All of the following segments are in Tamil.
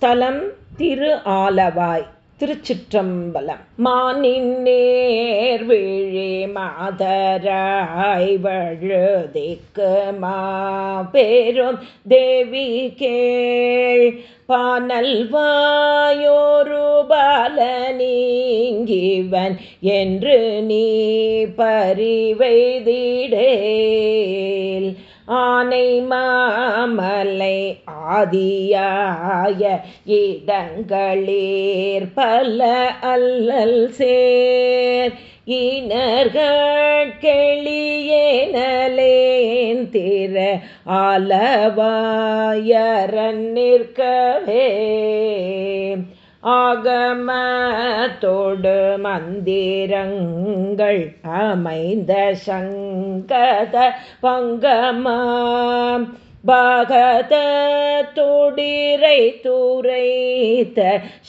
ஸ்தலம் திரு ஆலவாய் திருச்சிற்றம்பலம். மானின் நேர் விழி மாதராய் வழுதிக்கு மாபெரும் தேவி கேள். பானல்வாயோரு பால நீங்கிவன் என்று நீ பறிவைதிடே ஆனை மாமலை ஆதியாய இடங்களேர் பல அல்லல் சேர். இனர்கள் கெளியேனலேன் திற ஆலவாயரன் நிற்கவே. ஆகமத்தோடு மந்திரங்கள் அமைந்த சங்கத பங்கமாம் பாகத துடிரை துரைத்த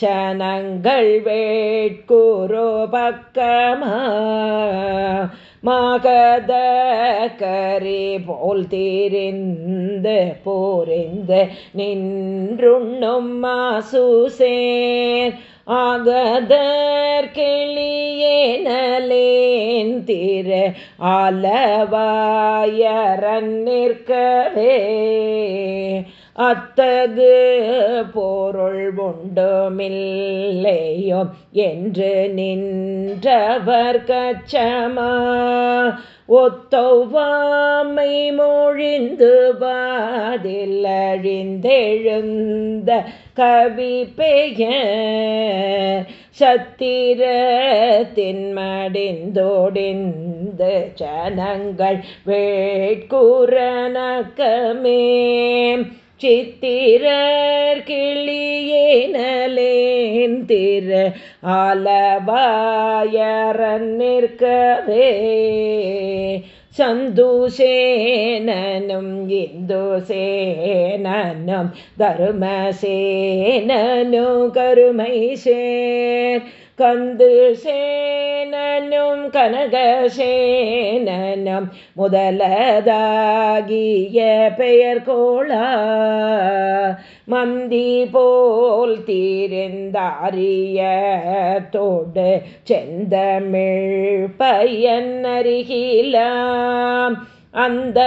சனங்கள் வேட்குரோ பக்கமா. மகத கரி போல் தீரிந்து போரிந்து நின்றுண்ணும் மாசுசேர். ஆகதர் கிளியேனலேன் திரு ஆலவாயரன் நிற்கவே. அத்தகு போருள் உண்டுமில்லையோ என்று நின்றவர் கச்சமா. ஒத்தொவ்வாமை மொழிந்து பாதில் அழிந்தெழுந்த கவி பெய சத்திர தின்மடிந்தோடிந்து ஜனங்கள் வேட்குறனக்கமே. சித்திரர் கிளியேனலேன் திரு ஆலவாயரன் நிற்கவே. சந்துசேனனும் இந்துசேனனும் தருமசேனனு கருமை சேர் கந்து சேனனும் கனகசேனனும் முதலதாகிய பெயர் கோளா மந்தி போல் தீர்ந்தாரிய தோடு செந்தமிழ் பையன் அருகிலாம். அந்த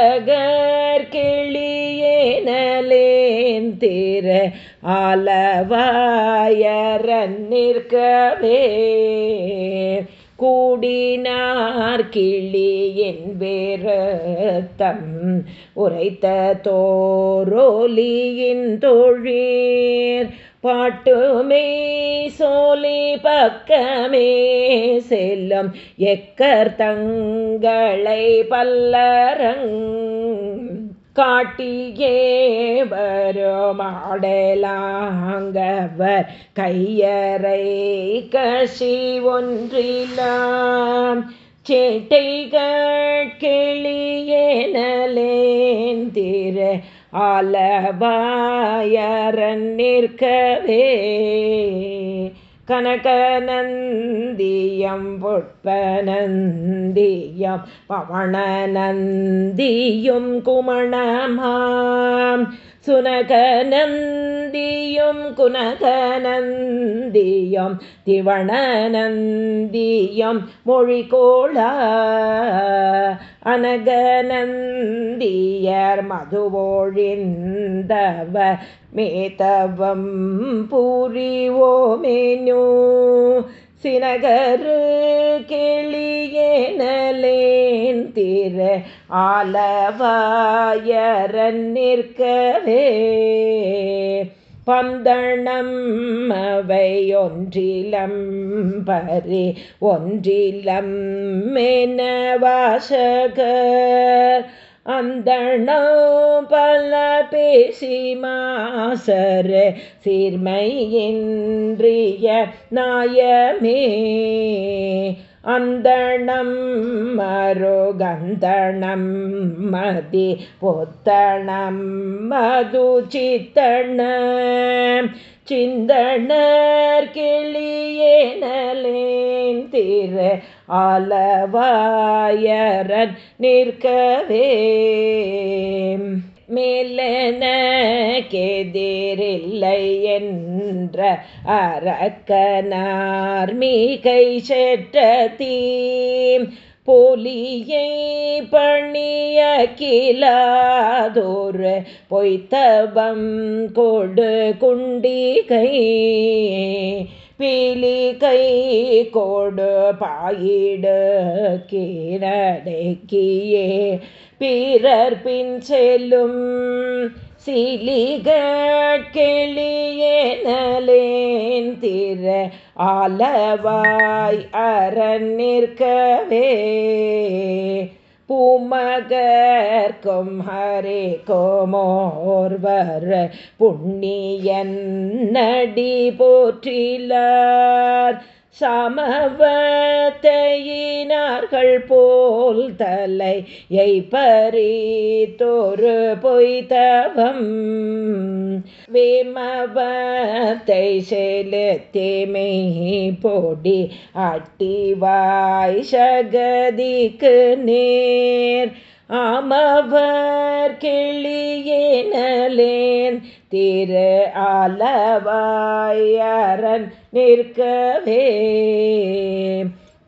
கிளியேனலே தேர ஆலவாயரன் நிற்கவே. கூடினார் கிளியின் வேரத்தம் உரைத்த தோரோலியின் தொழீர். பாட்டுமே சோலி பக்கமே செல்லும் எக்கர் தங்களை பல்லரங் காட்டியே வருமாடலாங்கவர் கையறை கசி ஒன்றிலாம் சேட்டைகள் கிளியேனலேந்திர ஆலவாயரன் நிற்கவே. கனகநந்தியம் புட்பநந்தியம் பவணநந்தியும் குமணமாம் சுனகநந்தியும் குனகநந்தியம் திவணநந்தியம் மொழிகோள அனகநந்தியர் மதுவோழிந்தவ மேதவம் பூரிவோமேனு சினகரு கிளியேனலேன் திர ஆலவாயரன் நிற்கவே பந்தணம் அவை ஒன்றிலம் பரி ஒன்றிலம் மேனவாசகர் அந்தணோ பல பேசி மாசர சீர்மையின்றிய நாயமே. அந்தணம் மருகந்தணம் மதி பொத்தணம் மது சித்தண சிந்தனர் கிளியேனலேன் திரு ஆலவாயரன் நிற்கவே என்ற அரக்கனார் மீகை செற்ற போலியை பண்ணிய கிலாதோர் பொய்த்தவம் கொடு குண்டிகை. பீலி கை கொடு பாயிடு கீரடைக்கியே. பிறர் பின் செல்லும் சிலிகெளியேனலேன் திற ஆலவாய் அரண் நிற்கவே. பூமகர்க்கும் ஹரே கோமோர்வர் புண்ணியன் நடி போற்றிலார். சமவத்தையினார்கள் போல் தலை பறித்தொரு பொய்தவம் வேமவத்தை செலுத்திமை பொடி அட்டிவாய் சகதிக்கு நேர். அமவர் கிளியேனலேன் திரு அளவாயரன் நிற்கவே.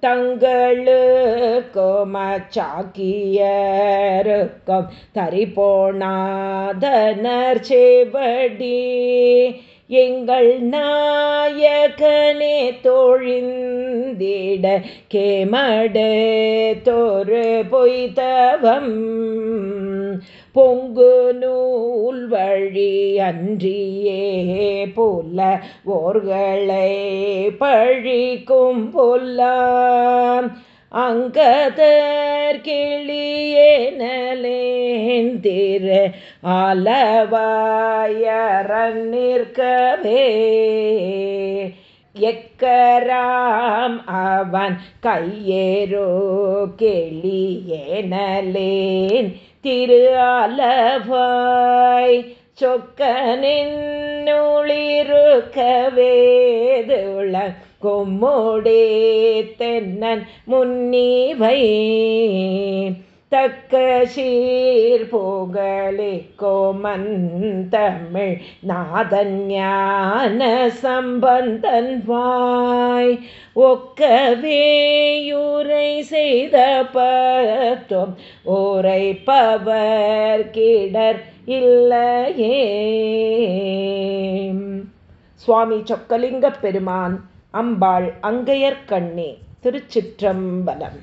தங்களுக்கும் அச்சாக்கியருக்கும் தரிபோனாதனர் செவடி. எங்கள் நாயகனே தொழிந்திட கேமடு தொரு பொய்தவம். பொங்கு நூல் வழி அன்றியே புல ஓர்களை பழிக்கும் பொல்லாம் அங்கதர் கிளியேனலேன் திரு நிற்கவே. எக்கராம் அவன் கையேரோ கிளியேனலேன் திரு அலவாய் சொக்கனின் நுளிருக்கவேதுள கொம்முடே தென்னன் முன்னிவை தக்க சீர் போகலே கோமன் தமிழ் நாதன் ஞான சம்பந்தன் வாய். ஒக்கவேயுரை செய்த பத்தும் ஓரை பவர் கிடர் இல்லையே. சுவாமி சொக்கலிங்க பெருமான் அம்பாள் அங்கையர் கண்ணே திருச்சிற்றம்பலம்.